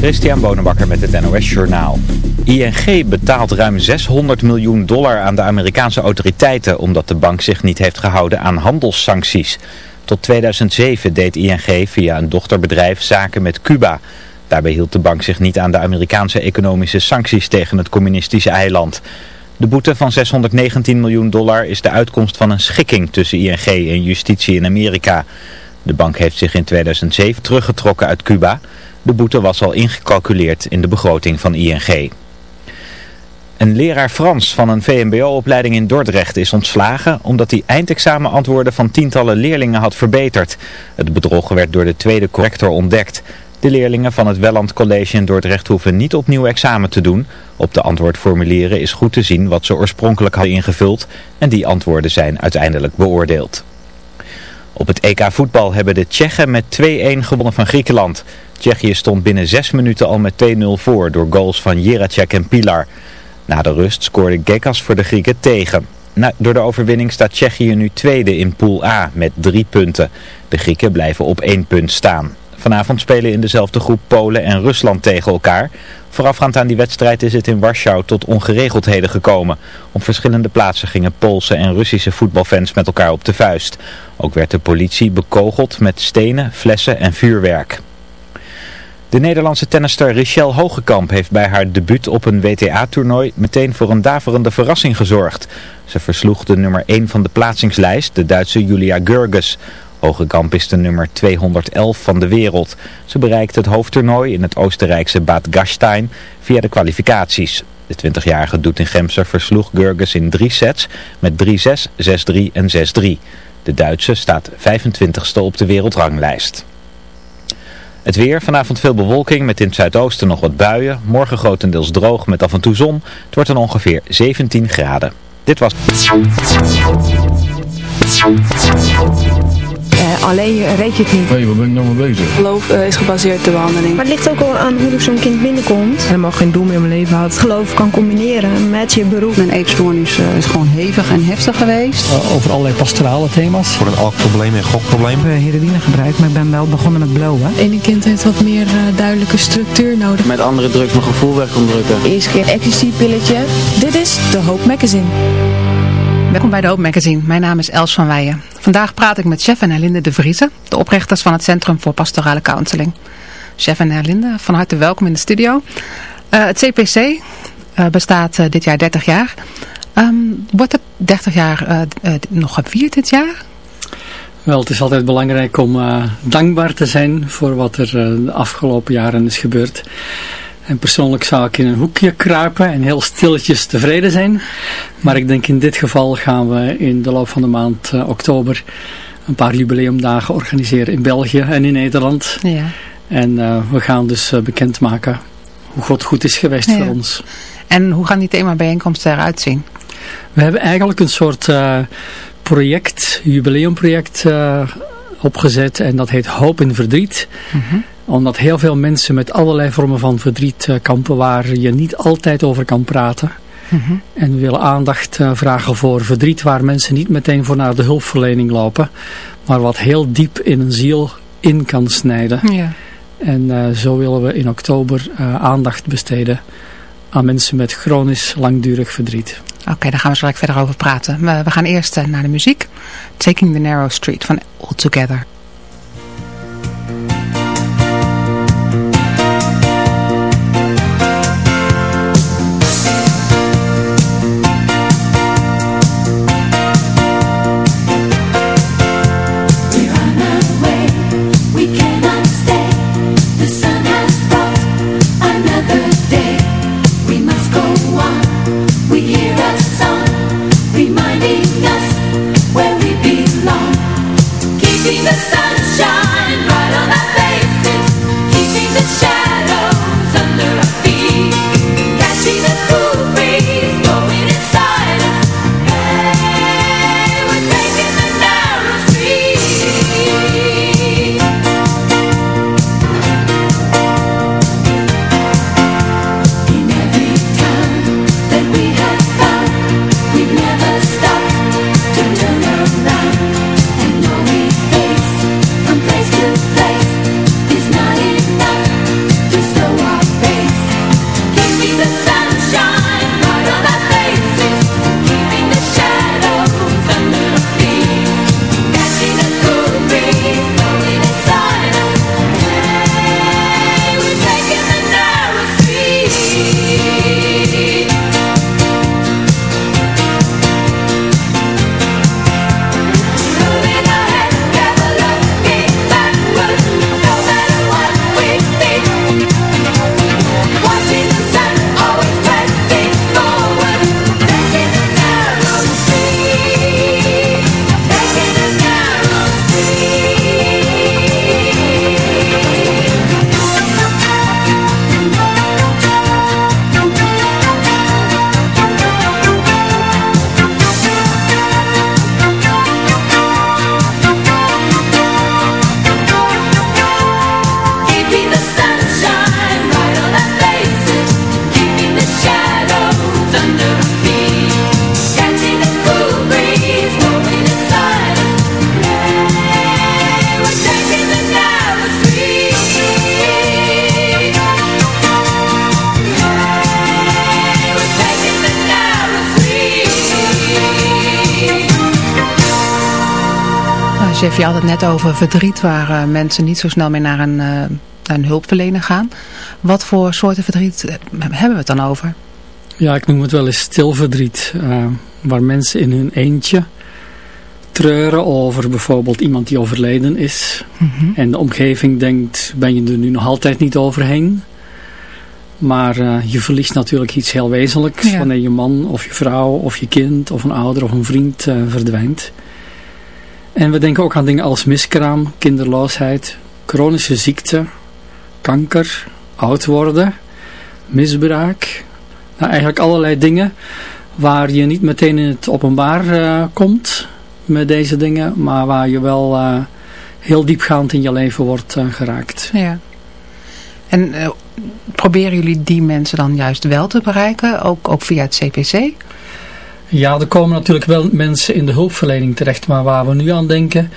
Christian Bonenbakker met het NOS Journaal. ING betaalt ruim 600 miljoen dollar aan de Amerikaanse autoriteiten... omdat de bank zich niet heeft gehouden aan handelssancties. Tot 2007 deed ING via een dochterbedrijf zaken met Cuba. Daarbij hield de bank zich niet aan de Amerikaanse economische sancties tegen het communistische eiland. De boete van 619 miljoen dollar is de uitkomst van een schikking tussen ING en justitie in Amerika... De bank heeft zich in 2007 teruggetrokken uit Cuba. De boete was al ingecalculeerd in de begroting van ING. Een leraar Frans van een VMBO-opleiding in Dordrecht is ontslagen omdat hij eindexamenantwoorden van tientallen leerlingen had verbeterd. Het bedrog werd door de tweede corrector ontdekt. De leerlingen van het Welland College in Dordrecht hoeven niet opnieuw examen te doen. Op de antwoordformulieren is goed te zien wat ze oorspronkelijk hadden ingevuld en die antwoorden zijn uiteindelijk beoordeeld. Op het EK voetbal hebben de Tsjechen met 2-1 gewonnen van Griekenland. Tsjechië stond binnen 6 minuten al met 2-0 voor door goals van Jiracek en Pilar. Na de rust scoorde Gekas voor de Grieken tegen. door de overwinning staat Tsjechië nu tweede in Pool A met drie punten. De Grieken blijven op één punt staan. Vanavond spelen in dezelfde groep Polen en Rusland tegen elkaar. Voorafgaand aan die wedstrijd is het in Warschau tot ongeregeldheden gekomen. Op verschillende plaatsen gingen Poolse en Russische voetbalfans met elkaar op de vuist. Ook werd de politie bekogeld met stenen, flessen en vuurwerk. De Nederlandse tennister Richelle Hogekamp heeft bij haar debuut op een WTA-toernooi meteen voor een daverende verrassing gezorgd. Ze versloeg de nummer 1 van de plaatsingslijst, de Duitse Julia Gurges. Hogekamp is de nummer 211 van de wereld. Ze bereikte het hoofdtoernooi in het Oostenrijkse Bad Gastein via de kwalificaties. De 20-jarige Doetinchem versloeg Gurges in drie sets met 3-6, 6-3 en 6-3. De Duitse staat 25ste op de wereldranglijst. Het weer, vanavond veel bewolking met in het zuidoosten nog wat buien. Morgen grotendeels droog met af en toe zon. Het wordt dan ongeveer 17 graden. Dit was... Alleen reed je het niet. Nee, waar ben ik nou mee bezig? Geloof uh, is gebaseerd op de behandeling. Maar het ligt ook al aan hoe zo'n kind binnenkomt. En mag geen doel meer in mijn leven had. Geloof kan combineren met je beroep. Mijn eetstoornis uh, is gewoon hevig en heftig geweest. over allerlei pastorale thema's. Voor een alcoholprobleem en gokprobleem. Ik heb heroïne gebruikt, maar ik ben wel begonnen met blowen. Ene kind heeft wat meer duidelijke structuur nodig. Met andere drugs mijn gevoel weg kon drukken. Eerste keer ecstasy-pilletje. Dit is de Hoop Magazine. Welkom bij de Hoop Magazine. Mijn naam is Els van Weijen. Vandaag praat ik met chef en Herlinde de Vriezen, de oprichters van het Centrum voor Pastorale Counseling. Chef en Herlinde, van harte welkom in de studio. Uh, het CPC uh, bestaat uh, dit jaar 30 jaar. Um, wordt het 30 jaar nog gevierd dit jaar? Wel, het is altijd belangrijk om dankbaar te zijn voor wat er de afgelopen jaren is gebeurd. En persoonlijk zou ik in een hoekje kruipen en heel stilletjes tevreden zijn. Maar ik denk in dit geval gaan we in de loop van de maand uh, oktober een paar jubileumdagen organiseren in België en in Nederland. Ja. En uh, we gaan dus uh, bekendmaken hoe God goed is geweest ja. voor ons. En hoe gaan die themabijeenkomsten eruit zien? We hebben eigenlijk een soort project, jubileumproject opgezet en dat heet Hoop in Verdriet. Mm -hmm omdat heel veel mensen met allerlei vormen van verdriet uh, kampen waar je niet altijd over kan praten. Mm -hmm. En we willen aandacht uh, vragen voor verdriet waar mensen niet meteen voor naar de hulpverlening lopen. Maar wat heel diep in een ziel in kan snijden. Ja. En uh, zo willen we in oktober aandacht besteden aan mensen met chronisch langdurig verdriet. Oké, okay, daar gaan we straks verder over praten. We gaan eerst naar de muziek. Taking the Narrow Street van All Together. Je had het net over verdriet waar mensen niet zo snel meer naar een, naar een hulpverlener gaan. Wat voor soorten verdriet hebben we het dan over? Ja, ik noem het wel eens stilverdriet. Uh, waar mensen in hun eentje treuren over bijvoorbeeld iemand die overleden is. Mhm. En de omgeving denkt, ben je er nu nog altijd niet overheen? Maar uh, je verliest natuurlijk iets heel wezenlijks Ja. wanneer je man of je vrouw of je kind of een ouder of een vriend uh, verdwijnt. En we denken ook aan dingen als miskraam, kinderloosheid, chronische ziekte, kanker, oud worden, misbruik. Nou, eigenlijk allerlei dingen waar je niet meteen in het openbaar uh, komt met deze dingen, maar waar je wel uh, heel diepgaand in je leven wordt uh, geraakt. Ja. En proberen jullie die mensen dan juist wel te bereiken, ook, ook via het CPC? Ja, er komen natuurlijk wel mensen in de hulpverlening terecht, maar waar we nu aan denken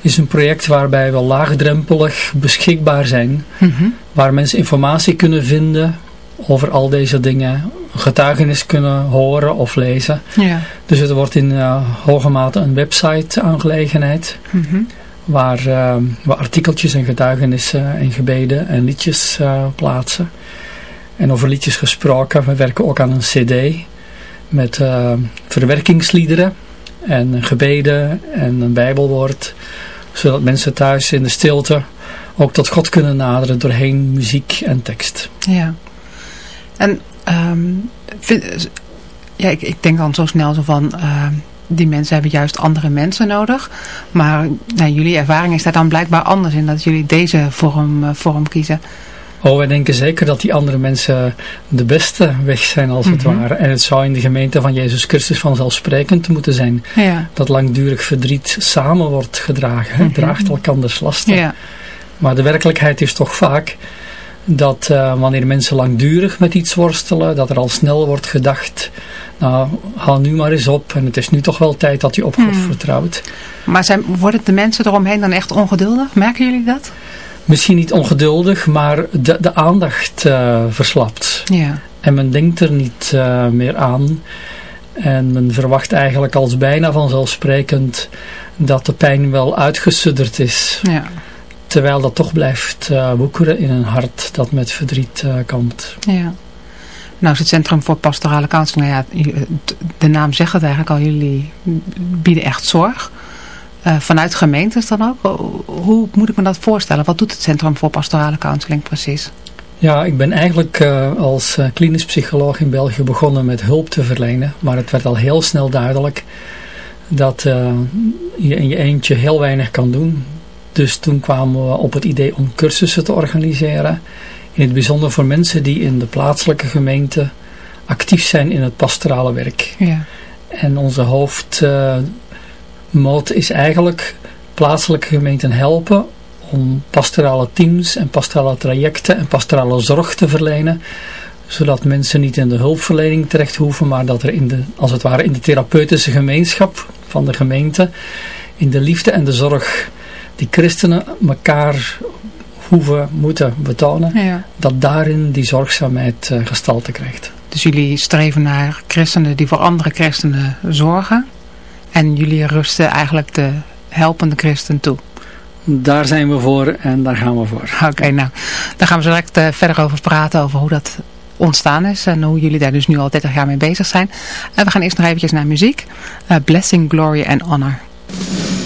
is een project waarbij we laagdrempelig beschikbaar zijn, mm -hmm. waar mensen informatie kunnen vinden over al deze dingen, getuigenis kunnen horen of lezen. Ja. Dus het wordt in uh, hoge mate een website aangelegenheid, mm -hmm. waar uh, we artikeltjes en getuigenissen en gebeden en liedjes uh, plaatsen. En over liedjes gesproken, we werken ook aan een cd met uh, verwerkingsliederen en gebeden en een bijbelwoord, zodat mensen thuis in de stilte ook tot God kunnen naderen doorheen muziek en tekst. Ja. En vind, ja, ik, ik denk dan zo snel zo van, uh, die mensen hebben juist andere mensen nodig. Maar nou, jullie ervaring is daar dan blijkbaar anders in, dat jullie deze vorm, uh, vorm kiezen. Oh, wij denken zeker dat die andere mensen de beste weg zijn als het mm -hmm. ware. En het zou in de gemeente van Jezus Christus vanzelfsprekend moeten zijn. Ja. Dat langdurig verdriet samen wordt gedragen. Mm -hmm. Draagt elkanders lasten. Ja. Maar de werkelijkheid is toch vaak dat uh, wanneer mensen langdurig met iets worstelen, dat er al snel wordt gedacht, nou, haal nu maar eens op en het is nu toch wel tijd dat je op God Hmm. vertrouwt. Maar zijn, worden de mensen eromheen dan echt ongeduldig? Merken jullie dat? Misschien niet ongeduldig, maar de, de aandacht uh, verslapt. Ja. En men denkt er niet uh, meer aan. En men verwacht eigenlijk als bijna vanzelfsprekend dat de pijn wel uitgesudderd is. Ja. Terwijl dat toch blijft uh, woekeren in een hart dat met verdriet kampt. Ja. Nou is het Centrum voor Pastorale Counseling, nou ja, de naam zegt het eigenlijk al, jullie bieden echt zorg. Uh, vanuit gemeentes dan ook? Hoe moet ik me dat voorstellen? Wat doet het Centrum voor Pastorale Counseling precies? Ja, ik ben eigenlijk uh, als uh, klinisch psycholoog in België begonnen met hulp te verlenen. Maar het werd al heel snel duidelijk dat je in je eentje heel weinig kan doen. Dus toen kwamen we op het idee om cursussen te organiseren. In het bijzonder voor mensen die in de plaatselijke gemeente actief zijn in het pastorale werk. Ja. En onze hoofdmoot uh, is eigenlijk plaatselijke gemeenten helpen om pastorale teams en pastorale trajecten en pastorale zorg te verlenen. Zodat mensen niet in de hulpverlening terecht hoeven, maar dat er in de, als het ware in de therapeutische gemeenschap van de gemeente, in de liefde en de zorg die christenen elkaar hoeven, moeten betonen, ja. dat daarin die zorgzaamheid uh, gestalte krijgt. Dus jullie streven naar christenen die voor andere christenen zorgen en jullie rusten eigenlijk de helpende christen toe. Daar zijn we voor en daar gaan we voor. Oké, okay, nou, daar gaan we zo direct uh, verder over praten, over hoe dat ontstaan is en hoe jullie daar dus nu al 30 jaar mee bezig zijn. En we gaan eerst nog eventjes naar muziek. Uh, Blessing, Glory and Honor. Glory and honor.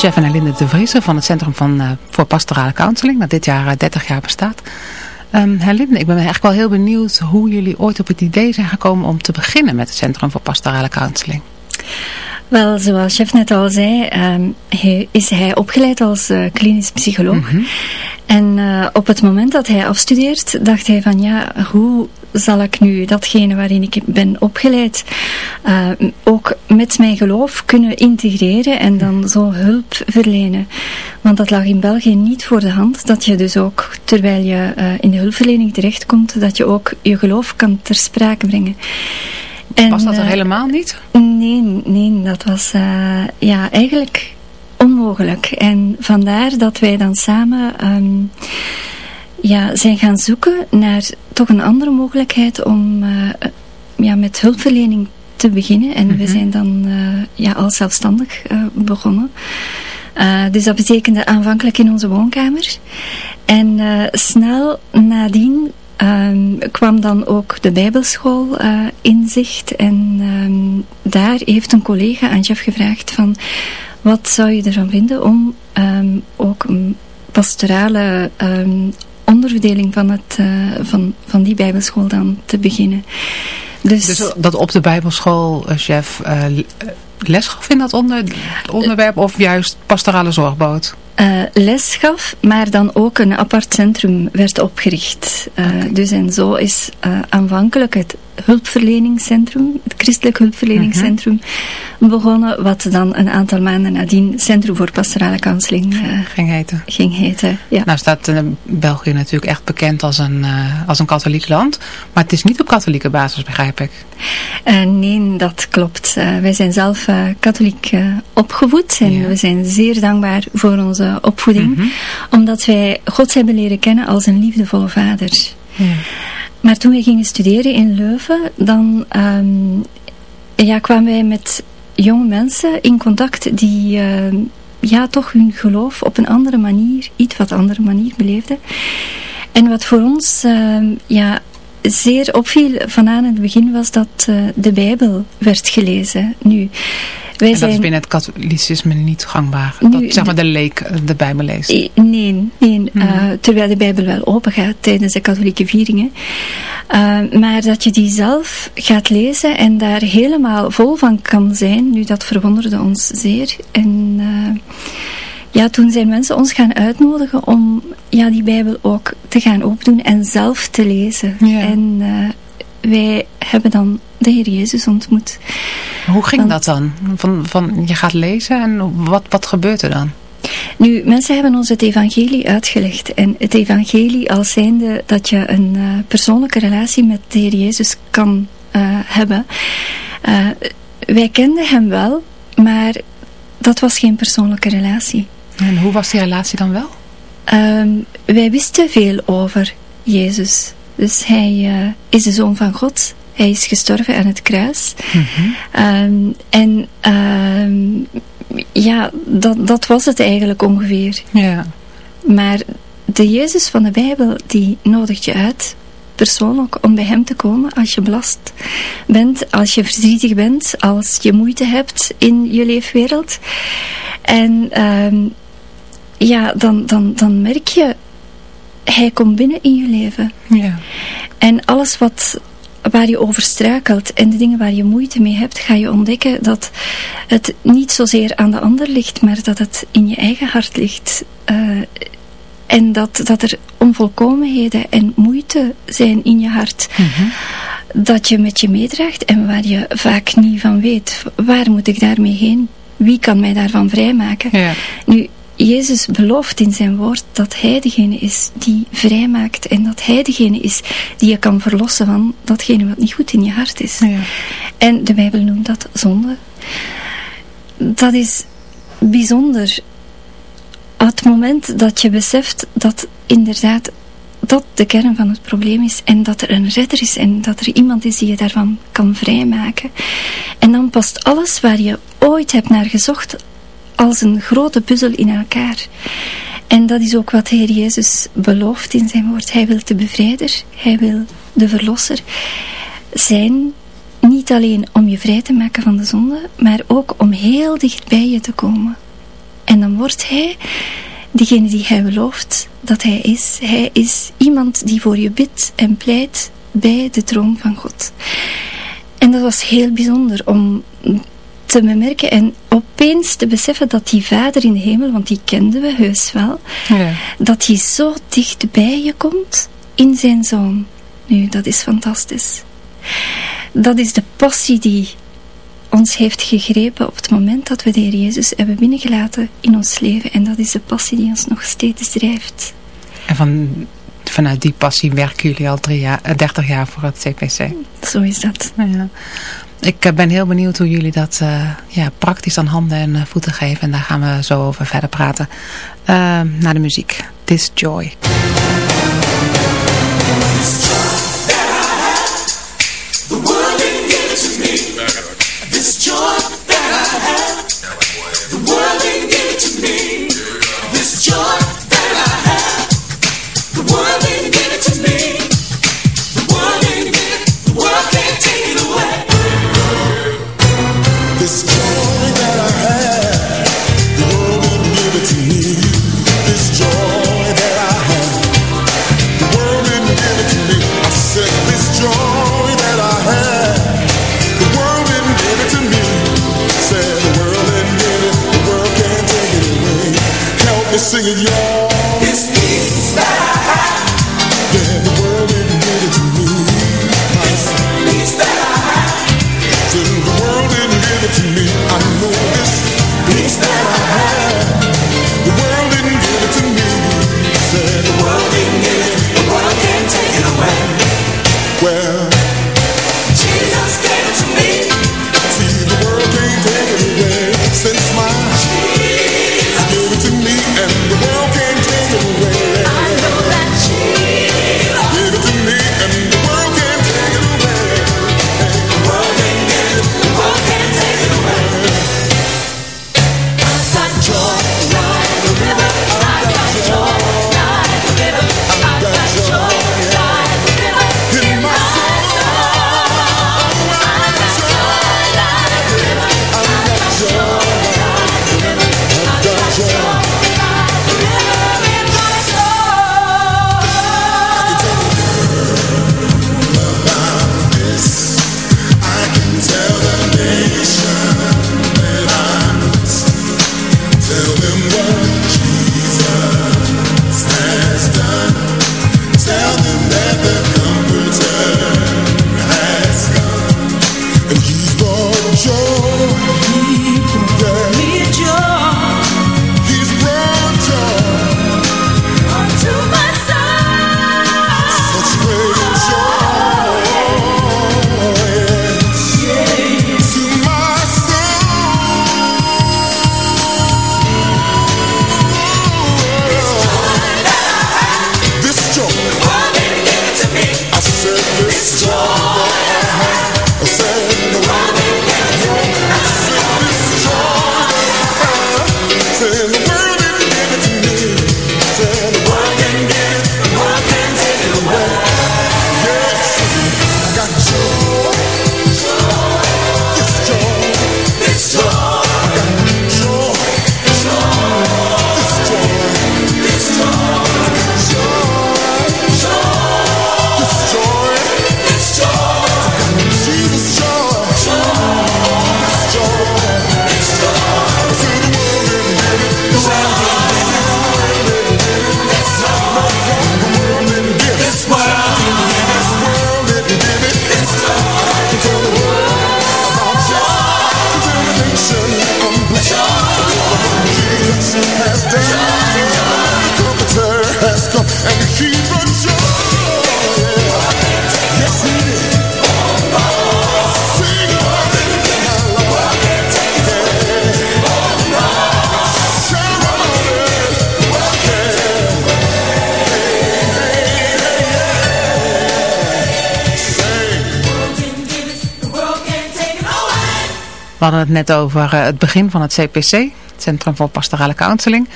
Chef en Helinde de Vriezer van het Centrum van, uh, voor Pastorale Counseling, dat dit jaar 30 jaar bestaat. Um, Herlinde, ik ben eigenlijk wel heel benieuwd hoe jullie ooit op het idee zijn gekomen om te beginnen met het Centrum voor Pastorale Counseling. Wel, zoals chef net al zei, um, hij, is hij opgeleid als uh, klinisch psycholoog. Mm -hmm. En uh, op het moment dat hij afstudeert, dacht hij van ja, hoe zal ik nu datgene waarin ik ben opgeleid uh, ook met mijn geloof kunnen integreren en dan zo hulp verlenen. Want dat lag in België niet voor de hand, dat je dus ook, terwijl je uh, in de hulpverlening terechtkomt, dat je ook je geloof kan ter sprake brengen. En, was dat er helemaal niet? Nee, nee, dat was ja, eigenlijk onmogelijk. En vandaar dat wij dan samen um, ja, zijn gaan zoeken naar toch een andere mogelijkheid om uh, ja, met hulpverlening te beginnen. En mm -hmm. we zijn dan uh, ja, al zelfstandig uh, begonnen. dus dat betekende aanvankelijk in onze woonkamer. En snel nadien Um, kwam dan ook de bijbelschool uh, in zicht en um, daar heeft een collega aan Jeff gevraagd van wat zou je ervan vinden om um, ook een pastorale onderverdeling van, het, van, van die bijbelschool dan te beginnen. Dus, dus dat op de bijbelschool, uh, chef, uh, les gaf in dat onder, onderwerp of juist pastorale zorg bood? Uh, les gaf, maar dan ook een apart centrum werd opgericht. Uh, okay. Dus en zo is uh, aanvankelijk het hulpverleningscentrum, het christelijk hulpverleningscentrum, -hmm. begonnen, wat dan een aantal maanden nadien Centrum voor Pastorale Counseling ging heten. Ging heten ja. Nou staat België natuurlijk echt bekend als een, als een katholiek land, maar het is niet op katholieke basis, begrijp ik. nee, dat klopt. wij zijn zelf katholiek opgevoed en ja. we zijn zeer dankbaar voor onze opvoeding. -hmm. Omdat wij God hebben leren kennen als een liefdevolle vader. Maar toen wij gingen studeren in Leuven, dan um, ja, kwamen wij met jonge mensen in contact die uh, ja, toch hun geloof op een andere manier, iets wat andere manier beleefden. En wat voor ons uh, ja, zeer opviel van aan het begin was dat uh, de Bijbel werd gelezen. Nu, wij en dat is binnen het katholicisme niet gangbaar. Nu, dat zeg maar de leek de Bijbel leest. Nee, nee mm -hmm. uh, terwijl de Bijbel wel open gaat tijdens de katholieke vieringen. Uh, maar dat je die zelf gaat lezen en daar helemaal vol van kan zijn, nu dat verwonderde ons zeer. En uh, ja, toen zijn mensen ons gaan uitnodigen om ja, die Bijbel ook te gaan opdoen en zelf te lezen. Ja. En wij hebben dan de Heer Jezus ontmoet. Hoe ging Want, dat dan? Van, van, je gaat lezen en wat, wat gebeurt er dan? Nu, mensen hebben ons het evangelie uitgelegd. En het evangelie als zijnde dat je een uh, persoonlijke relatie met de Heer Jezus kan uh, hebben. Uh, wij kenden hem wel, maar dat was geen persoonlijke relatie. En hoe was die relatie dan wel? Um, wij wisten veel over Jezus. Dus hij is de Zoon van God. Hij is gestorven aan het kruis. Mm -hmm. um, en um, ja, dat, dat was het eigenlijk ongeveer. Ja. Maar de Jezus van de Bijbel, die nodigt je uit persoonlijk om bij hem te komen als je belast bent, als je verdrietig bent, als je moeite hebt in je leefwereld. En um, ja, dan, dan, dan merk je, hij komt binnen in je leven. Ja. En alles wat waar je over struikelt en de dingen waar je moeite mee hebt, ga je ontdekken dat het niet zozeer aan de ander ligt, maar dat het in je eigen hart ligt. Uh, en dat, dat er onvolkomenheden en moeite zijn in je hart. Mm -hmm. Dat je met je meedraagt en waar je vaak niet van weet. Waar moet ik daarmee heen? Wie kan mij daarvan vrijmaken? Ja. Nu, Jezus belooft in zijn woord dat hij degene is die vrijmaakt en dat hij degene is die je kan verlossen van datgene wat niet goed in je hart is. Ja. En de Bijbel noemt dat zonde. Dat is bijzonder. Het moment dat je beseft dat inderdaad dat de kern van het probleem is en dat er een redder is en dat er iemand is die je daarvan kan vrijmaken. En dan past alles waar je ooit hebt naar gezocht als een grote puzzel in elkaar. En dat is ook wat Heer Jezus belooft in zijn woord. Hij wil de bevrijder, hij wil de verlosser zijn. Niet alleen om je vrij te maken van de zonde, maar ook om heel dicht bij je te komen. En dan wordt hij degene die hij belooft dat hij is. Hij is iemand die voor je bidt en pleit bij de troon van God. En dat was heel bijzonder om te bemerken en opeens te beseffen dat die vader in de hemel, want die kenden we heus wel, ja. dat hij zo dicht bij je komt in zijn zoon. Nu, dat is fantastisch. Dat is de passie die ons heeft gegrepen op het moment dat we de Heer Jezus hebben binnengelaten in ons leven. En dat is de passie die ons nog steeds drijft. En van, vanuit die passie werken jullie al drie jaar, 30 jaar voor het CPC. Zo is dat. Ja. Ik eh, ben heel benieuwd hoe jullie dat uh, ja, praktisch aan handen en uh, voeten geven. En daar gaan we zo over verder praten. Naar de muziek. This Joy. Hadden het net over eh, het begin van het CPC, het Centrum voor Pastorale Counseling.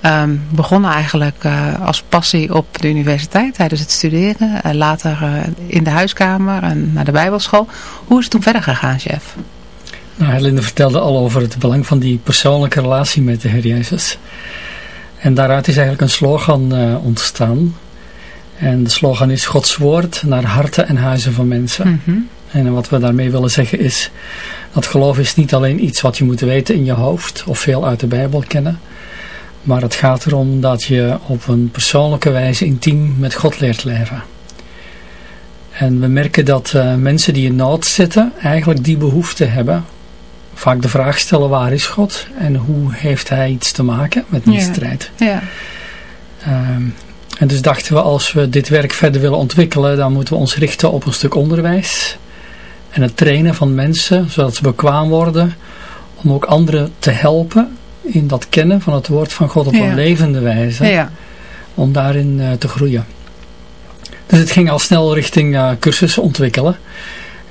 Ehm begonnen eigenlijk eh, als passie op de universiteit tijdens het studeren. eh, later in de huiskamer en naar de bijbelschool. Hoe is het toen verder gegaan, chef? Nou, Helene vertelde al over het belang van die persoonlijke relatie met de Heer Jezus. En daaruit is eigenlijk een slogan uh, ontstaan. En de slogan is Gods woord naar harten en huizen van mensen. Mm -hmm. En wat we daarmee willen zeggen is, dat geloof is niet alleen iets wat je moet weten in je hoofd of veel uit de Bijbel kennen. Maar het gaat erom dat je op een persoonlijke wijze intiem met God leert leven. En we merken dat uh, mensen die in nood zitten eigenlijk die behoefte hebben. Vaak de vraag stellen waar is God en hoe heeft hij iets te maken met die ja. strijd. Ja. Um, en dus dachten we als we dit werk verder willen ontwikkelen dan moeten we ons richten op een stuk onderwijs. En het trainen van mensen zodat ze bekwaam worden om ook anderen te helpen in dat kennen van het woord van God op ja. een levende wijze. Ja. Om daarin uh, te groeien. Dus het ging al snel richting uh, cursussen ontwikkelen.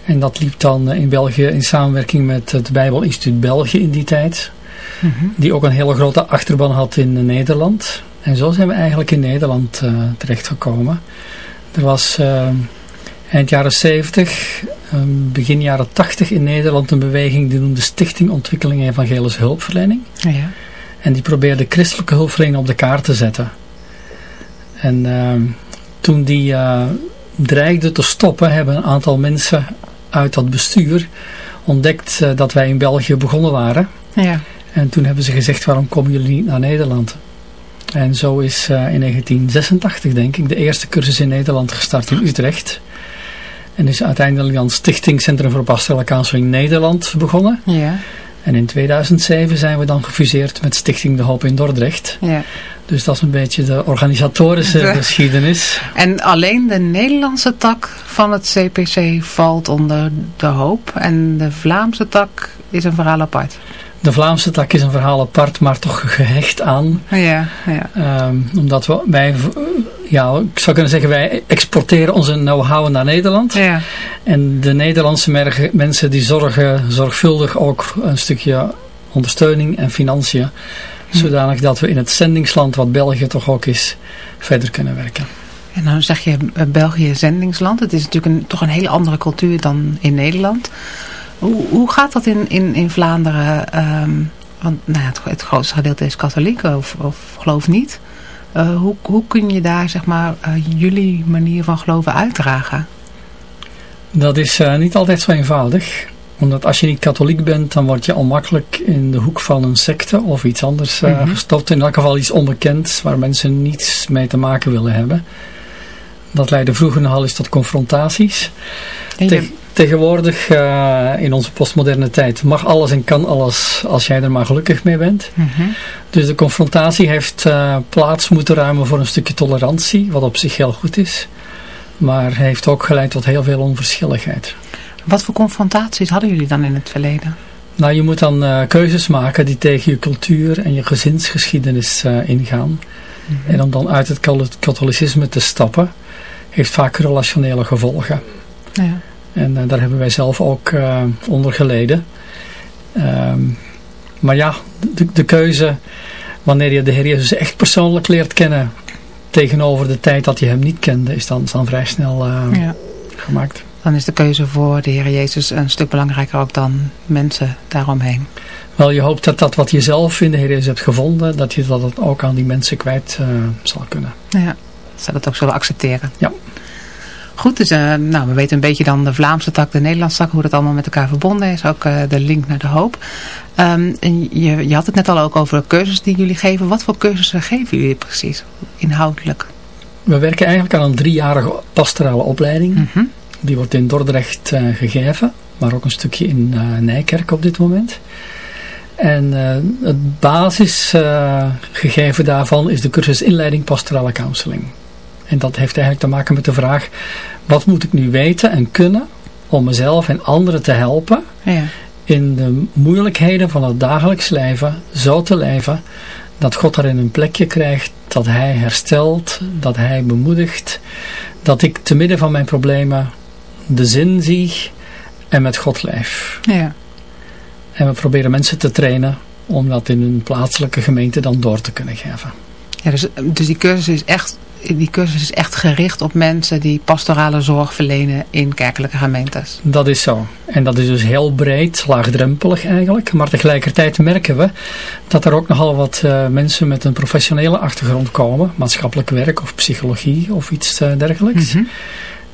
En dat liep dan in België in samenwerking met het Bijbelinstituut België in die tijd. Mm -hmm. Die ook een hele grote achterban had in Nederland. En zo zijn we eigenlijk in Nederland uh, terechtgekomen. Er was eind jaren 70, um, begin jaren 80 in Nederland een beweging die noemde Stichting Ontwikkeling Evangelische Hulpverlening. Ja. En die probeerde christelijke hulpverlening op de kaart te zetten. En uh, toen die uh, dreigde te stoppen, hebben een aantal mensen uit dat bestuur ontdekt uh, dat wij in België begonnen waren. Ja. En toen hebben ze gezegd, waarom komen jullie niet naar Nederland? En zo is uh, in 1986, denk ik, de eerste cursus in Nederland gestart in Utrecht. En is uiteindelijk dan Stichting Centrum voor Pastorale Counseling Nederland begonnen. Ja. En in 2007 zijn we dan gefuseerd met Stichting De Hoop in Dordrecht. Ja. Dus dat is een beetje de organisatorische de... geschiedenis. En alleen de Nederlandse tak van het CPC valt onder De Hoop. En de Vlaamse tak is een verhaal apart. De Vlaamse tak is een verhaal apart, maar toch gehecht aan. Ja, ja. Um, omdat we, wij, ja, ik zou kunnen zeggen, wij exporteren onze know-how naar Nederland. Ja. En de Nederlandse mergen, mensen die zorgen zorgvuldig ook een stukje ondersteuning en financiën. Hm. Zodanig dat we in het zendingsland, wat België toch ook is, verder kunnen werken. En dan zeg je België zendingsland. Het is natuurlijk een, toch een hele andere cultuur dan in Nederland. Hoe, hoe gaat dat in, in, in Vlaanderen? Um, want nou ja, het, het, grootste gedeelte is katholiek of, of geloof niet. Uh, hoe, hoe kun je daar zeg maar uh, jullie manier van geloven uitdragen? Dat is uh, niet altijd zo eenvoudig. Omdat als je niet katholiek bent, dan word je al makkelijk in de hoek van een secte of iets anders mm -hmm. gestopt. In elk geval iets onbekends waar mensen niets mee te maken willen hebben. Dat leidde vroeger nogal eens tot confrontaties. Te tegenwoordig uh, in onze postmoderne tijd mag alles en kan alles als jij er maar gelukkig mee bent. Mm -hmm. Dus de confrontatie heeft uh, plaats moeten ruimen voor een stukje tolerantie, wat op zich heel goed is. Maar heeft ook geleid tot heel veel onverschilligheid. Wat voor confrontaties hadden jullie dan in het verleden? Nou, je moet dan uh, keuzes maken die tegen je cultuur en je gezinsgeschiedenis ingaan. Mm -hmm. En om dan uit het katholicisme te stappen, heeft vaak relationele gevolgen. Ja. En uh, daar hebben wij zelf ook uh, onder geleden. Um, maar ja, de, de, keuze wanneer je de Heer Jezus echt persoonlijk leert kennen tegenover de tijd dat je hem niet kende, is dan, is dan vrij snel uh, ja. gemaakt. Dan is de keuze voor de Heer Jezus een stuk belangrijker ook dan mensen daaromheen. Wel, je hoopt dat dat wat je zelf in de Heer Jezus hebt gevonden, dat je dat ook aan die mensen kwijt zal kunnen. Ja, dat ze dat ook zullen accepteren. Ja. Goed, dus uh, nou, we weten een beetje dan de Vlaamse tak, de Nederlandse tak, hoe dat allemaal met elkaar verbonden is. Ook uh, de link naar de hoop. Um, en je, je had het net al ook over de cursussen die jullie geven. Wat voor cursussen geven jullie precies, inhoudelijk? We werken eigenlijk aan een driejarige pastorale opleiding. Mm -hmm. Die wordt in Dordrecht uh, gegeven, maar ook een stukje in Nijkerk op dit moment. En het basisgegeven daarvan is de cursus inleiding pastorale counseling. En dat heeft eigenlijk te maken met de vraag, wat moet ik nu weten en kunnen om mezelf en anderen te helpen ja. in de moeilijkheden van het dagelijks leven zo te leven dat God daarin een plekje krijgt, dat Hij herstelt, dat Hij bemoedigt, dat ik te midden van mijn problemen de zin zie en met God leef. Ja. En we proberen mensen te trainen om dat in een plaatselijke gemeente dan door te kunnen geven. Ja, dus, dus die cursus is echt die cursus is echt gericht op mensen die pastorale zorg verlenen in kerkelijke gemeentes. Dat is zo. En dat is dus heel breed, laagdrempelig eigenlijk. Maar tegelijkertijd merken we dat er ook nogal wat uh, mensen met een professionele achtergrond komen. Maatschappelijk werk of psychologie of iets uh, dergelijks. Mm -hmm.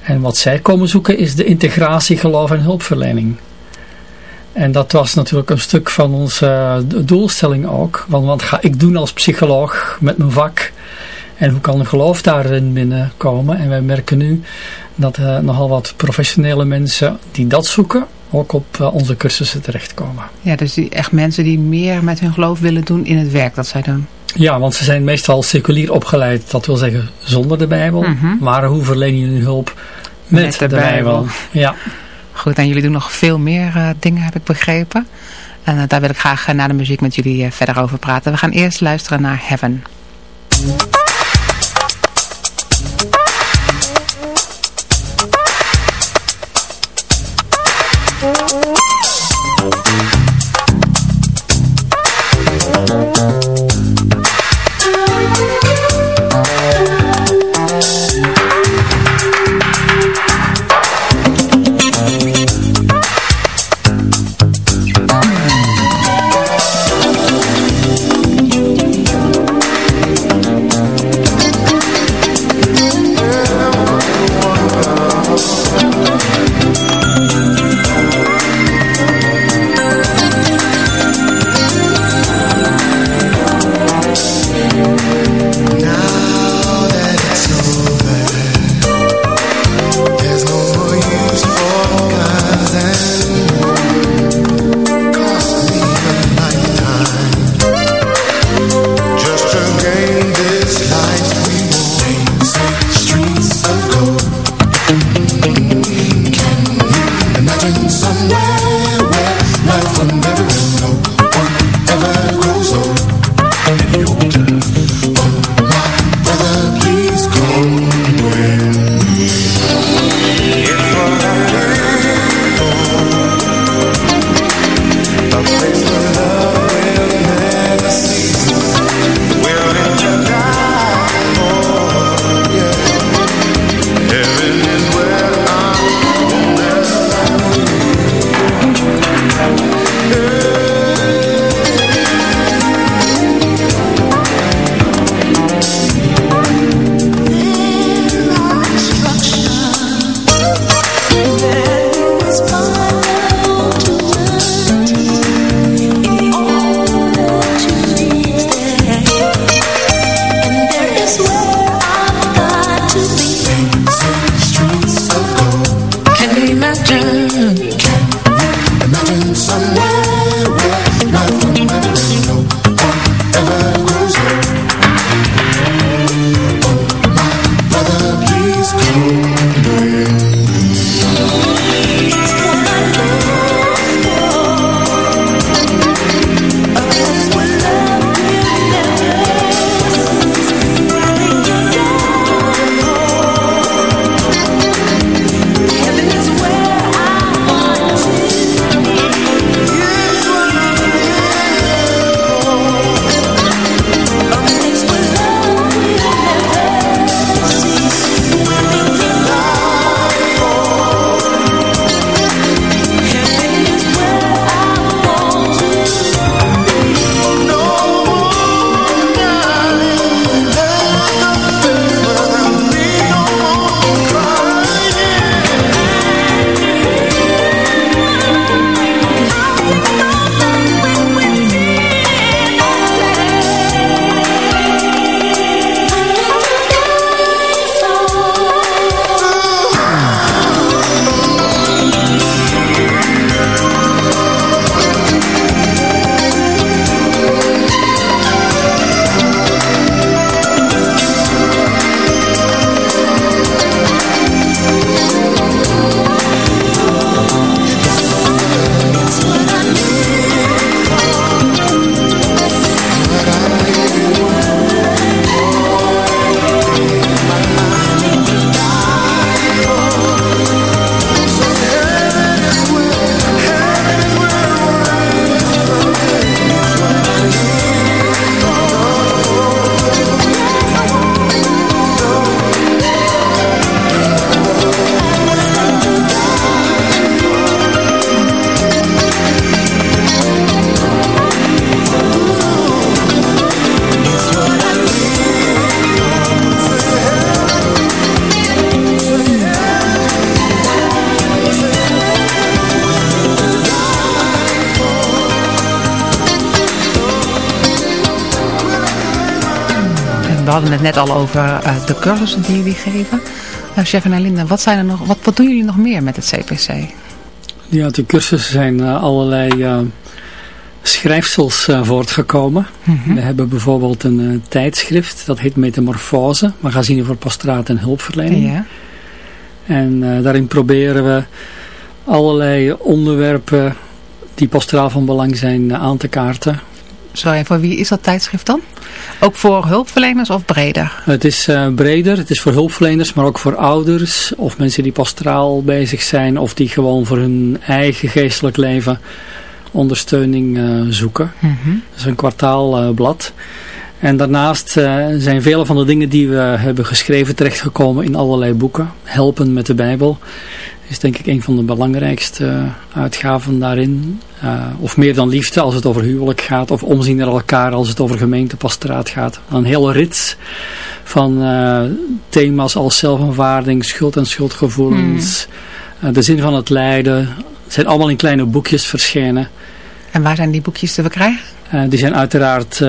En wat zij komen zoeken is de integratie, geloof en hulpverlening. En dat was natuurlijk een stuk van onze uh, doelstelling ook. Want wat ga ik doen als psycholoog met mijn vak? En hoe kan geloof daarin binnenkomen? En wij merken nu dat uh, nogal wat professionele mensen die dat zoeken, ook op uh, onze cursussen terechtkomen. Ja, dus die, echt mensen die meer met hun geloof willen doen in het werk dat zij doen. Ja, want ze zijn meestal seculier opgeleid, dat wil zeggen zonder de Bijbel. Mm -hmm. Maar hoe verleen je nu hulp met, met de, de, Bijbel? Bijbel? Ja. Goed, en jullie doen nog veel meer uh, dingen, heb ik begrepen. En daar wil ik graag na de muziek met jullie verder over praten. We gaan eerst luisteren naar Heaven. heaven. Het net al over uh, de cursussen die jullie geven. Uh, chef en Linda, wat, zijn er nog, wat, wat doen jullie nog meer met het CPC? Ja, de cursussen zijn uh, allerlei schrijfsels voortgekomen. Mm -hmm. We hebben bijvoorbeeld een tijdschrift, dat heet Metamorfose, magazine voor pastoraat en hulpverlening. Ja. En daarin proberen we allerlei onderwerpen die pastoraal van belang zijn aan te kaarten. Zo, en voor wie is dat tijdschrift dan? Ook voor hulpverleners of breder? Het is uh, breder. Het is voor hulpverleners, maar ook voor ouders of mensen die pastoraal bezig zijn of die gewoon voor hun eigen geestelijk leven ondersteuning uh, zoeken. Mm -hmm. Dat is een kwartaalblad. Uh, en daarnaast uh, zijn vele van de dingen die we hebben geschreven terechtgekomen in allerlei boeken. Helpen met de Bijbel is denk ik een van de belangrijkste uitgaven daarin. Uh, of meer dan liefde als het over huwelijk gaat. Of omzien naar elkaar als het over gemeentepastoraat gaat. Een hele rits van uh, thema's als zelfaanvaarding, schuld en schuldgevoelens. Hmm. Uh, de zin van het lijden. Zijn allemaal in kleine boekjes verschenen. En waar zijn die boekjes te verkrijgen? die zijn uiteraard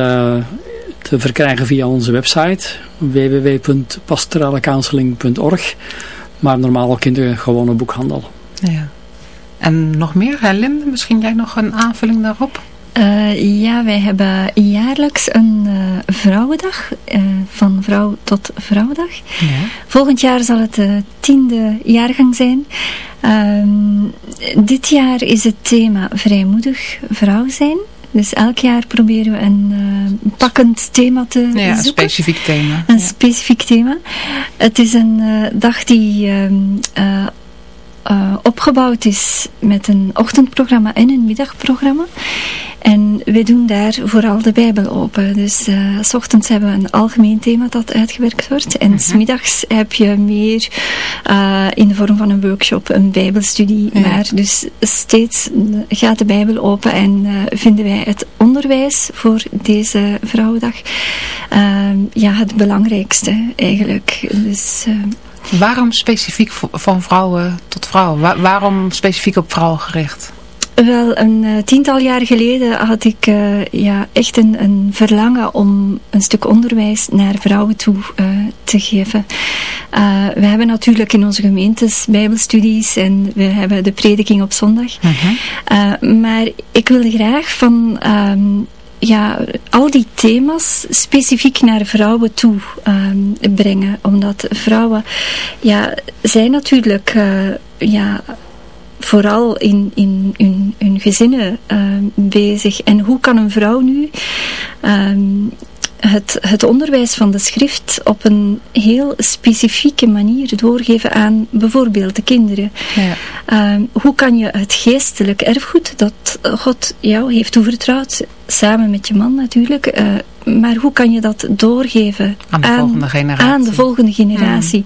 te verkrijgen via onze website. www.pastoralecounseling.org maar normaal ook in de gewone boekhandel. Ja. En nog meer, Linde, misschien jij nog een aanvulling daarop? Uh, ja, wij hebben jaarlijks een uh, vrouwendag, uh, van vrouw tot vrouwendag. Ja. Volgend jaar zal het de tiende jaargang zijn. dit jaar is het thema vrijmoedig vrouw zijn. Dus elk jaar proberen we een uh, pakkend thema te ja, zoeken. Een specifiek thema. Een ja. specifiek thema. Het is een uh, dag die uh, opgebouwd is met een ochtendprogramma en een middagprogramma. En we doen daar vooral de Bijbel open. Dus uh, s ochtends hebben we een algemeen thema dat uitgewerkt wordt. En Mhm. s middags heb je meer uh, in de vorm van een workshop, een Bijbelstudie. Maar dus steeds gaat de Bijbel open en vinden wij het onderwijs voor deze Vrouwendag ja, het belangrijkste eigenlijk. Dus... Waarom specifiek van vrouwen tot vrouwen? Waar, waarom specifiek op vrouwen gericht? Wel, een uh, tiental jaar geleden had ik uh, ja, echt een, een, verlangen om een stuk onderwijs naar vrouwen toe uh, te geven. we hebben natuurlijk in onze gemeentes bijbelstudies en we hebben de prediking op zondag. -huh. maar ik wilde graag van... Ja, al die thema's specifiek naar vrouwen toe um, brengen. Omdat vrouwen, ja, zijn natuurlijk, ja vooral in, in, hun gezinnen uh, bezig. En hoe kan een vrouw nu um, het, het onderwijs van de schrift op een heel specifieke manier doorgeven aan bijvoorbeeld de kinderen? Ja. Um, hoe kan je het geestelijk erfgoed dat God jou heeft toevertrouwd, samen met je man natuurlijk, uh, maar hoe kan je dat doorgeven aan de aan, volgende generatie? Aan de volgende generatie.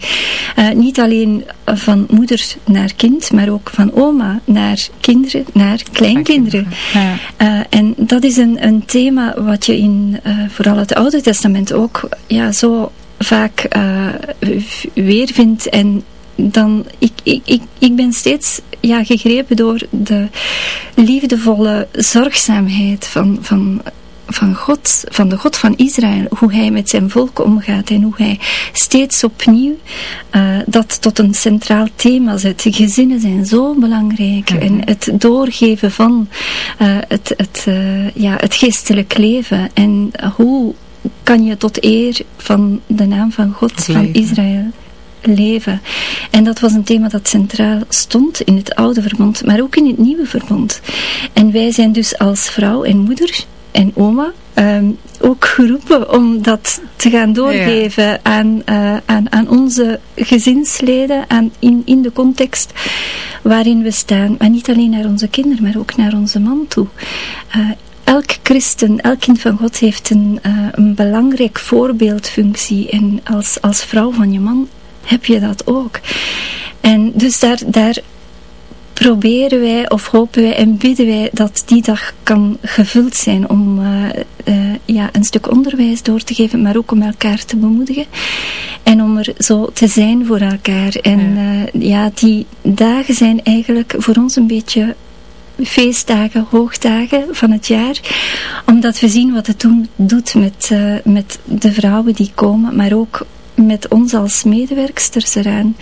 Mm. Uh, niet alleen van moeder naar kind, maar ook van oma naar kinderen, naar kleinkinderen. Ja. Uh, en dat is een, een thema wat je in uh, vooral het Oude Testament ook ja, zo vaak weer vindt en dan, ik, ik, ik, ik ben steeds ja, gegrepen door de liefdevolle zorgzaamheid van, van, van God, van de God van Israël, hoe hij met zijn volk omgaat en hoe hij steeds opnieuw uh, dat tot een centraal thema zet. Gezinnen zijn zo belangrijk Mhm. mm -hmm. en het doorgeven van uh, het, het, uh, ja, het geestelijk leven en hoe kan je tot eer van de naam van God, van Israël leven. En dat was een thema dat centraal stond in het oude verbond, maar ook in het nieuwe verbond. En wij zijn dus als vrouw en moeder en oma um, ook geroepen om dat te gaan doorgeven ja. aan, uh, aan, aan onze gezinsleden, aan, in, in de context waarin we staan. Maar niet alleen naar onze kinderen, maar ook naar onze man toe. Uh, elk christen, elk kind van God heeft een, uh, een belangrijk voorbeeldfunctie. En als, als vrouw van je man heb je dat ook. En dus daar, daar proberen wij of hopen wij en bidden wij dat die dag kan gevuld zijn om uh, uh, ja, een stuk onderwijs door te geven, maar ook om elkaar te bemoedigen en om er zo te zijn voor elkaar. En ja, ja die dagen zijn eigenlijk voor ons een beetje feestdagen, hoogdagen van het jaar. Omdat we zien wat het doen, doet met, uh, met de vrouwen die komen, maar ook met ons als medewerksters eraan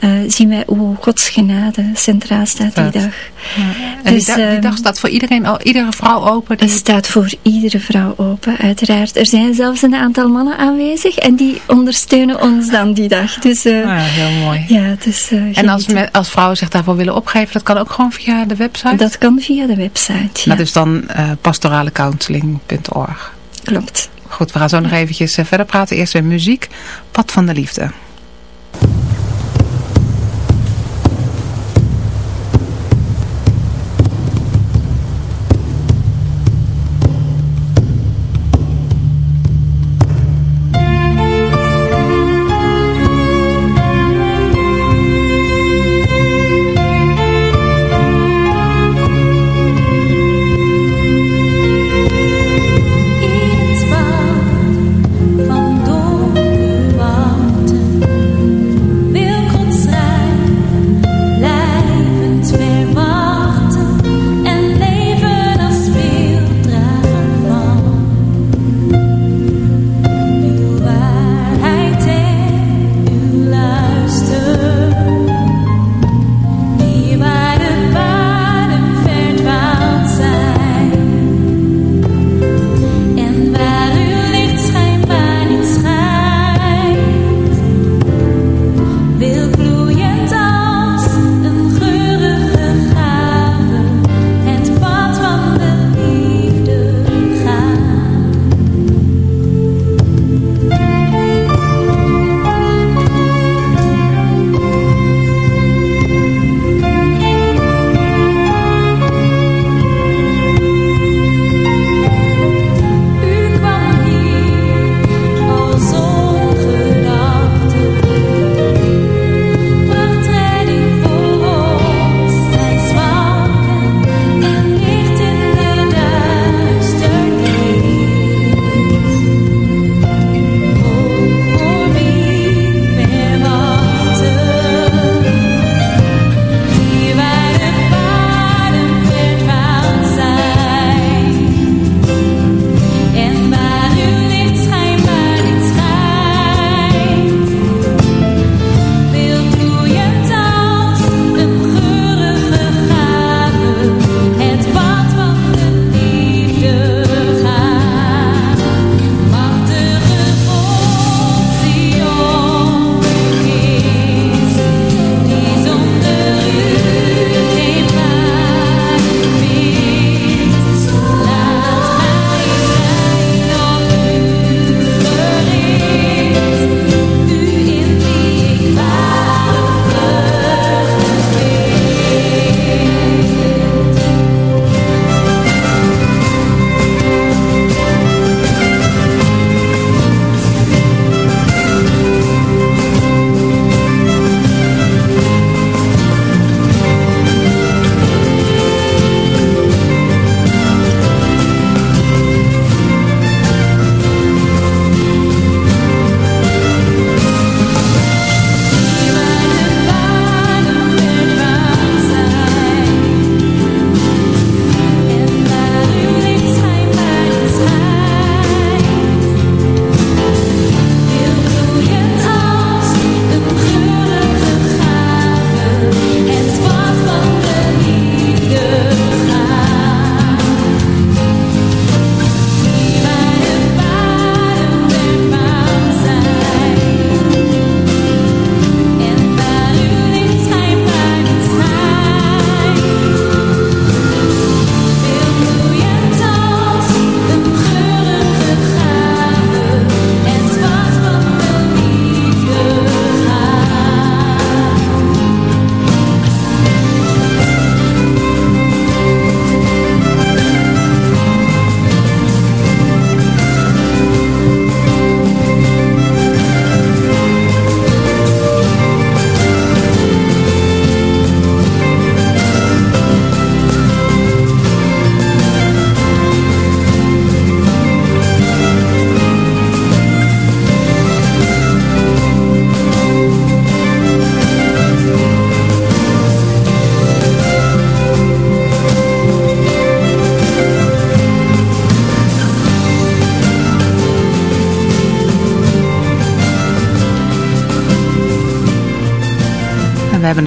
uh, zien wij hoe Gods genade centraal staat die dag. Ja. En dus, die, da die, dag staat voor iedereen, iedere vrouw open? Die... Het staat voor iedere vrouw open, uiteraard. Er zijn zelfs een aantal mannen aanwezig en die ondersteunen ons dan die dag. Dus, uh, ah, heel mooi. Ja, dus, uh, en als, me, als vrouwen zich daarvoor willen opgeven, dat kan ook gewoon via de website? Dat kan via de website, ja. Dat is dan pastoralecounseling.org. Klopt. Goed, we gaan zo nog eventjes verder praten. Eerst weer muziek. Pad van de Liefde.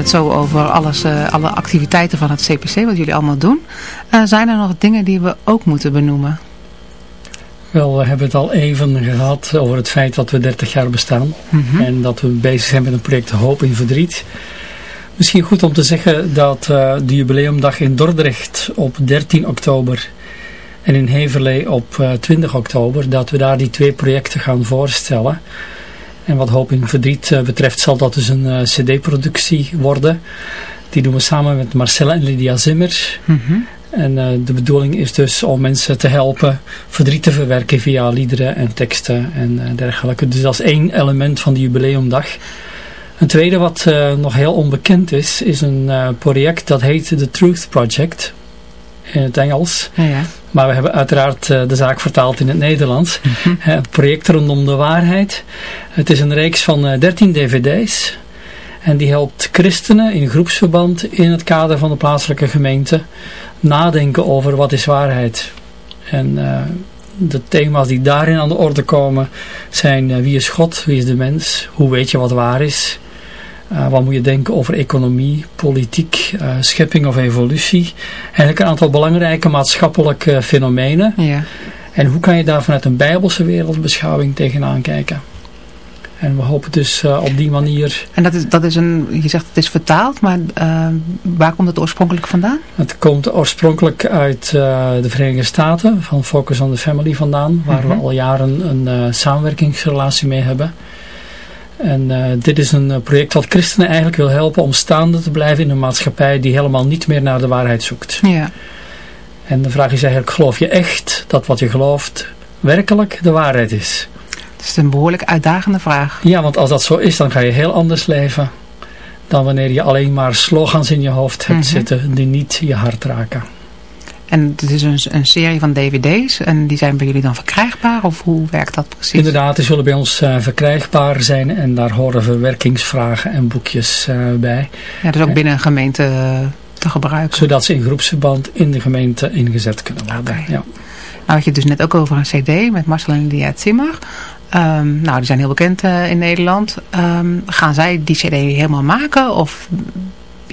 Het zo over alles, eh, alle activiteiten van het CPC, wat jullie allemaal doen. Eh, zijn er nog dingen die we ook moeten benoemen? Wel, we hebben het al even gehad over het feit dat we 30 jaar bestaan. Mhm. En dat we bezig zijn met een project Hoop in Verdriet. Misschien goed om te zeggen dat eh, de jubileumdag in Dordrecht op 13 oktober en in Heverlee op eh, 20 oktober, dat we daar die twee projecten gaan voorstellen. En wat Hoop in Verdriet eh, betreft zal dat dus een eh, cd-productie worden. Die doen we samen met Marcella en Lydia Zimmer. Mhm. En eh, de bedoeling is dus om mensen te helpen verdriet te verwerken via liederen en teksten en dergelijke. Dus dat is één element van de jubileumdag. Een tweede wat nog heel onbekend is, is een project dat heet The Truth Project in het Engels. Ja, ja. Maar we hebben uiteraard eh, de zaak vertaald in het Nederlands. Mhm. Eh, Het project rondom de waarheid. Het is een reeks van eh, 13 dvd's. En die helpt christenen in groepsverband in het kader van de plaatselijke gemeente nadenken over wat is waarheid. En eh, de thema's die daarin aan de orde komen zijn eh, wie is God, wie is de mens, hoe weet je wat waar is. Eh, wat moet je denken over economie, politiek, eh, schepping of evolutie. Eigenlijk een aantal belangrijke maatschappelijke fenomenen. ja. En hoe kan je daar vanuit een bijbelse wereldbeschouwing tegenaan kijken? En we hopen dus eh, op die manier, En dat is, dat is een, je zegt het is vertaald, maar eh, waar komt het oorspronkelijk vandaan? het komt oorspronkelijk uit eh, de Verenigde Staten, van Focus on the Family vandaan, waar we Mhm. al jaren een eh, samenwerkingsrelatie mee hebben. En eh, dit is een eh, project wat christenen eigenlijk wil helpen om staande te blijven in een maatschappij die helemaal niet meer naar de waarheid zoekt. Ja. En de vraag is eigenlijk, geloof je echt dat wat je gelooft werkelijk de waarheid is? Het is een behoorlijk uitdagende vraag. Ja, want als dat zo is, dan ga je heel anders leven dan wanneer je alleen maar slogans in je hoofd hebt Mhm. zitten die niet je hart raken. En het is een, een serie van dvd's en die zijn bij jullie dan verkrijgbaar of hoe werkt dat precies? Inderdaad, die zullen bij ons eh, verkrijgbaar zijn en daar horen verwerkingsvragen en boekjes eh, bij. Ja, dus ook binnen een gemeente eh, te gebruiken. Zodat ze in groepsverband in de gemeente ingezet kunnen worden. Ja. Nou had je het dus net ook over een cd met Marcel en Lydia Zimmer. Ehm, nou, die zijn heel bekend in Nederland. Ehm, gaan zij die cd helemaal maken of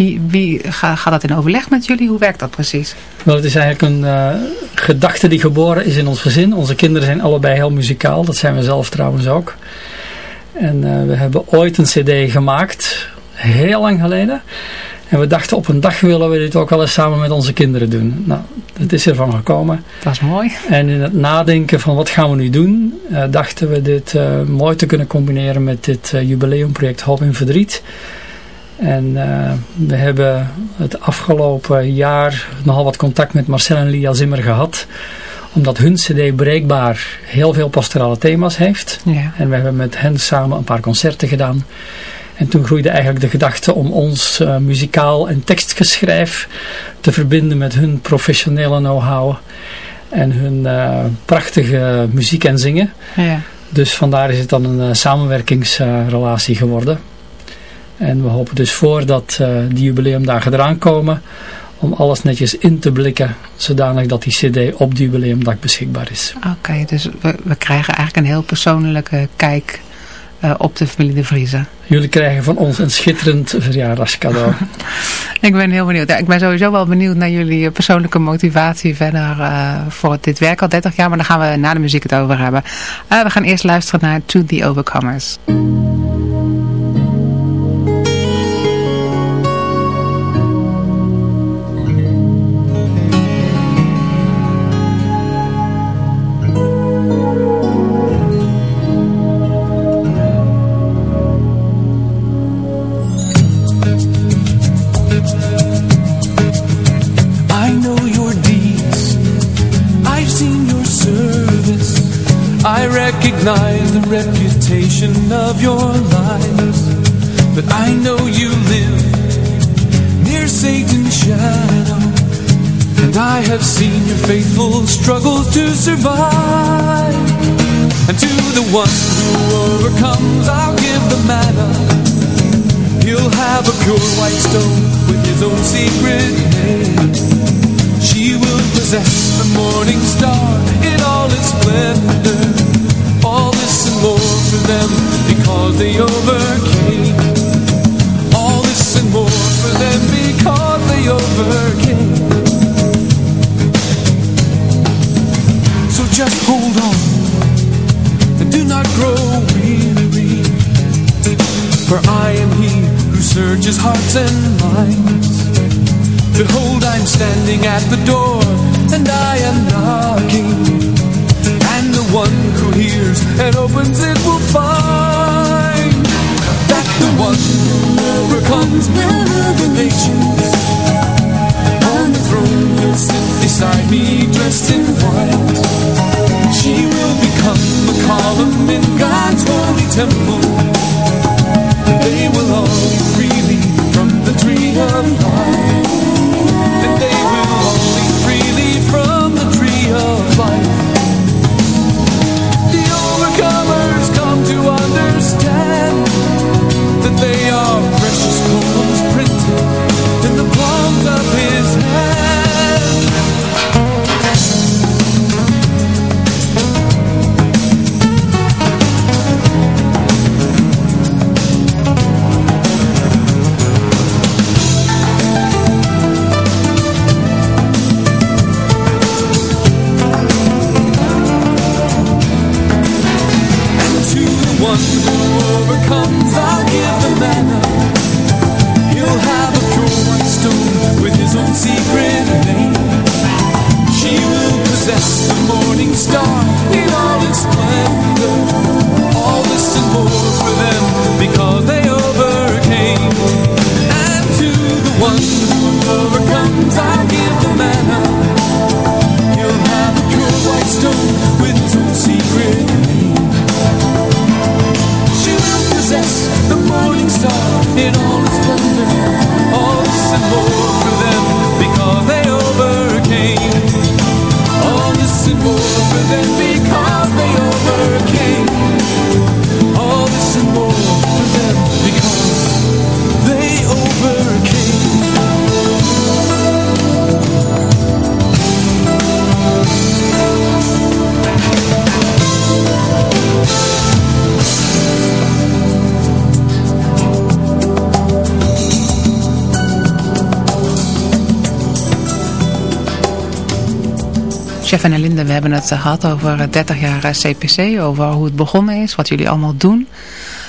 wie, wie ga- gaat dat in overleg met jullie? Hoe werkt dat precies? Wel, het is eigenlijk een eh, gedachte die geboren is in ons gezin. Onze kinderen zijn allebei heel muzikaal. Dat zijn we zelf trouwens ook. En eh, we hebben ooit een cd gemaakt. Heel lang geleden. En we dachten op een dag willen we dit ook wel eens samen met onze kinderen doen. Nou, het is ervan gekomen. Dat is mooi. En in het nadenken van wat gaan we nu doen, eh, dachten we dit mooi te kunnen combineren met dit jubileumproject Hoop in Verdriet. En eh, we hebben het afgelopen jaar nogal wat contact met Marcel en Lia Zimmer gehad. Omdat hun cd breekbaar heel veel pastorale thema's heeft. Ja. En we hebben met hen samen een paar concerten gedaan. En toen groeide eigenlijk de gedachte om ons eh, muzikaal en tekstgeschrijf te verbinden met hun professionele know-how en hun eh, prachtige muziek en zingen. Ja. Dus vandaar is het dan een samenwerkingsrelatie geworden. En we hopen dus voordat uh, die jubileumdagen eraan komen, om alles netjes in te blikken, zodanig dat die cd op de jubileumdag beschikbaar is. Oké, dus we, we krijgen eigenlijk een heel persoonlijke kijk uh, op de familie De Vriezen. Jullie krijgen van ons een schitterend verjaardagscadeau. ik ben heel benieuwd. Ja, ik ben sowieso wel benieuwd naar jullie persoonlijke motivatie verder uh, voor dit werk al 30 jaar. Maar daar gaan we na de muziek het over hebben. Uh, we gaan eerst luisteren naar To The Overcomers. survive. And to the one who overcomes I'll give the manna. He'll have a pure white stone with his own secret name She will possess the morning star in all its splendor. All this and more for them because they overcame. All this and more for them because they overcame. On and do not grow weary. For I am he who searches hearts and minds. Behold, I'm standing at the door and I am knocking. And the one who hears and opens it will find that the one who overcomes will the nations. On the throne he'll sit beside me dressed in white. She will become a column in God's holy temple. They will all hebben het eh, gehad over eh, 30 jaar eh, CPC, over hoe het begonnen is, wat jullie allemaal doen.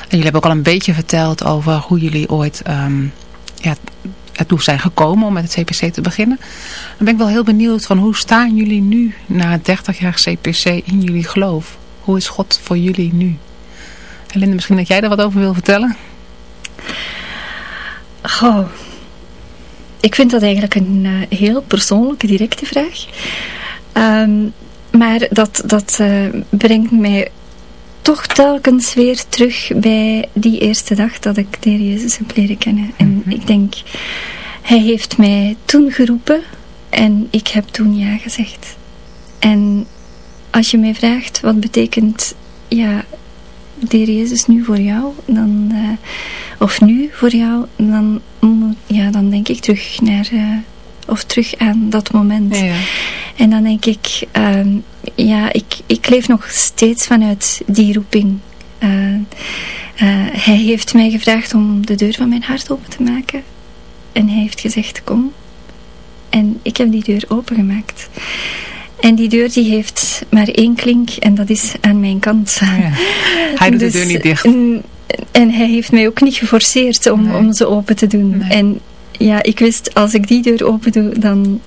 En jullie hebben ook al een beetje verteld over hoe jullie ooit ehm, ja, ertoe zijn gekomen om met het CPC te beginnen. Dan ben ik wel heel benieuwd van hoe staan jullie nu na 30 jaar CPC in jullie geloof? Hoe is God voor jullie nu? Elinde, misschien dat jij daar wat over wil vertellen? Goh, ik vind dat eigenlijk een eh, heel persoonlijke, directe vraag. Ehm, maar dat, dat eh, brengt mij toch telkens weer terug bij die eerste dag dat ik de Heer Jezus heb leren kennen. En ik denk, Hij heeft mij toen geroepen en ik heb toen ja gezegd. En als je mij vraagt, wat betekent ja, de Heer Jezus nu voor jou, dan, eh, of nu voor jou, dan, ja, dan denk ik terug naar, eh, of terug aan dat moment. Ja, ja. En dan denk ik, ehm, ja, ik, ik leef nog steeds vanuit die roeping. Eh, eh, hij heeft mij gevraagd om de deur van mijn hart open te maken. En hij heeft gezegd, kom. En ik heb die deur opengemaakt. En die deur die heeft maar één klink en dat is aan mijn kant. Hij doet Dus, de deur niet dicht. En, en hij heeft mij ook niet geforceerd om, om ze open te doen. En ja, ik wist, als ik die deur open doe, dan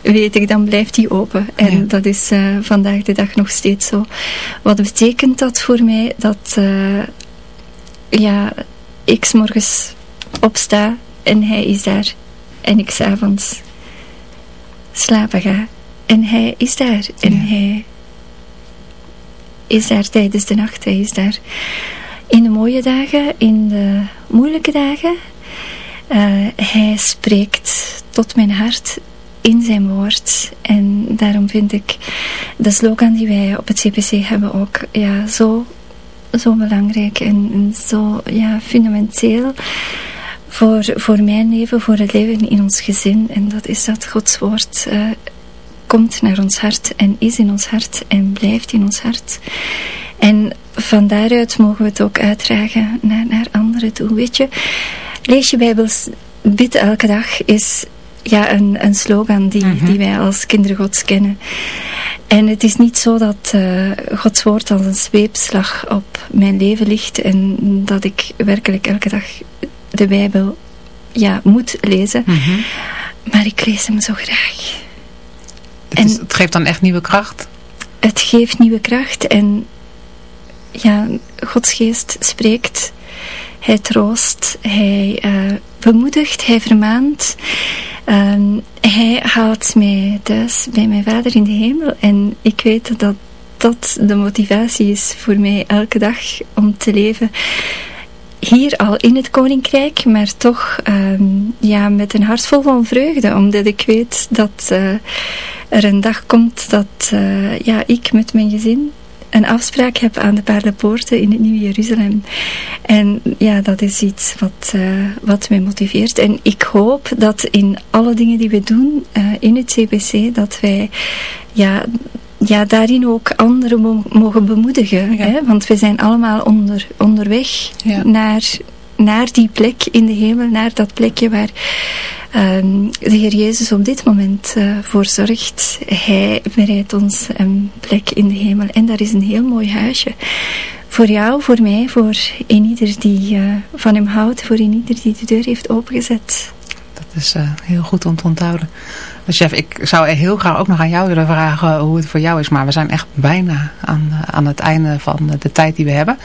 weet ik, dan blijft die open. En Ja. dat is eh, vandaag de dag nog steeds zo. Wat betekent dat voor mij? Dat eh, ja, ik 's morgens opsta en hij is daar. En ik s'avonds slapen ga. En hij is daar. En hij is daar tijdens de nacht. Hij is daar in de mooie dagen, in de moeilijke dagen. Eh, hij spreekt tot mijn hart in zijn woord. En daarom vind ik de slogan die wij op het CPC hebben ook ja, zo, zo belangrijk en, zo ja, fundamenteel voor, voor mijn leven, voor het leven in ons gezin. En dat is dat Gods woord eh, komt naar ons hart en is in ons hart en blijft in ons hart. En van daaruit mogen we het ook uitdragen naar, naar anderen toe. Weet je, lees je Bijbels, bid elke dag is ja, een, een slogan die, die wij als kinderen Gods kennen. En het is niet zo dat uh, Gods woord als een zweepslag op mijn leven ligt en dat ik werkelijk elke dag de Bijbel ja, moet lezen. -hmm. Maar ik lees hem zo graag. Het, is, het geeft dan echt nieuwe kracht? Het geeft nieuwe kracht en ja, Gods geest spreekt. Hij troost, hij uh, bemoedigt, hij vermaant. Um, hij haalt mij thuis bij mijn vader in de hemel. En ik weet dat dat de motivatie is voor mij elke dag om te leven. Hier al in het koninkrijk, maar toch um, ja, met een hart vol van vreugde. Omdat ik weet dat uh, er een dag komt dat uh, ja, ik met mijn gezin een afspraak heb aan de paardenpoorten in het Nieuwe Jeruzalem. En ja, dat is iets wat, uh, wat mij motiveert. En ik hoop dat in alle dingen die we doen uh, in het CPC, dat wij ja, ja, daarin ook anderen mo mogen bemoedigen. Ja. Hè? Want we zijn allemaal onder, onderweg ja. naar, naar die plek in de hemel, naar dat plekje waar um, de Heer Jezus op dit moment uh, voor zorgt. Hij bereidt ons een plek in de hemel. En daar is een heel mooi huisje. Voor jou, voor mij, voor een ieder die uh, van hem houdt, voor een ieder die de deur heeft opengezet. Dat is uh, heel goed om te onthouden. Chef, ik zou heel graag ook nog aan jou willen vragen hoe het voor jou is. Maar we zijn echt bijna aan, aan het einde van de tijd die we hebben.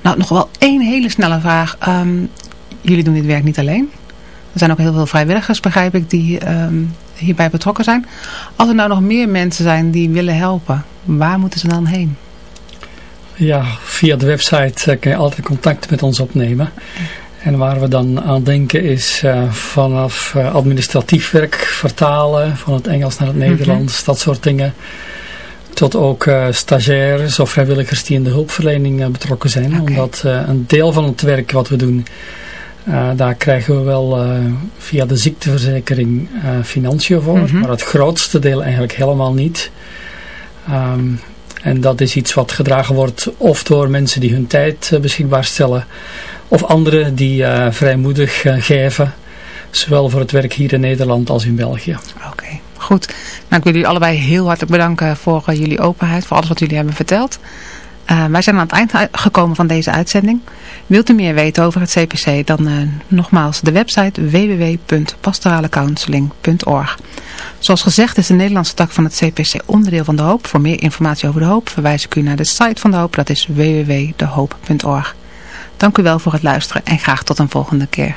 Nou, nog wel één hele snelle vraag. Um, jullie doen dit werk niet alleen. Er zijn ook heel veel vrijwilligers, begrijp ik, die um, hierbij betrokken zijn. Als er nou nog meer mensen zijn die willen helpen, waar moeten ze dan heen? Ja, via de website uh, kun je altijd contact met ons opnemen. En waar we dan aan denken is uh, vanaf uh, administratief werk vertalen van het Engels naar het Nederlands, mm -hmm. dat soort dingen. Tot ook uh, stagiaires of vrijwilligers die in de hulpverlening betrokken zijn. Okay. Omdat een deel van het werk wat we doen, daar krijgen we wel via de ziekteverzekering financiën voor. Mm -hmm. Maar het grootste deel eigenlijk helemaal niet. Um, en dat is iets wat gedragen wordt of door mensen die hun tijd beschikbaar stellen of anderen die uh, vrijmoedig uh, geven, zowel voor het werk hier in Nederland als in België. Oké, goed. Nou, ik wil jullie allebei heel hartelijk bedanken voor jullie openheid, voor alles wat jullie hebben verteld. wij zijn aan het eind gekomen van deze uitzending. Wilt u meer weten over het CPC, dan nogmaals de website www.pastoralecounseling.org. Zoals gezegd is de Nederlandse tak van het CPC onderdeel van De Hoop. Voor meer informatie over De Hoop verwijs ik u naar de site van De Hoop, dat is www.dehoop.org. Dank u wel voor het luisteren en graag tot een volgende keer.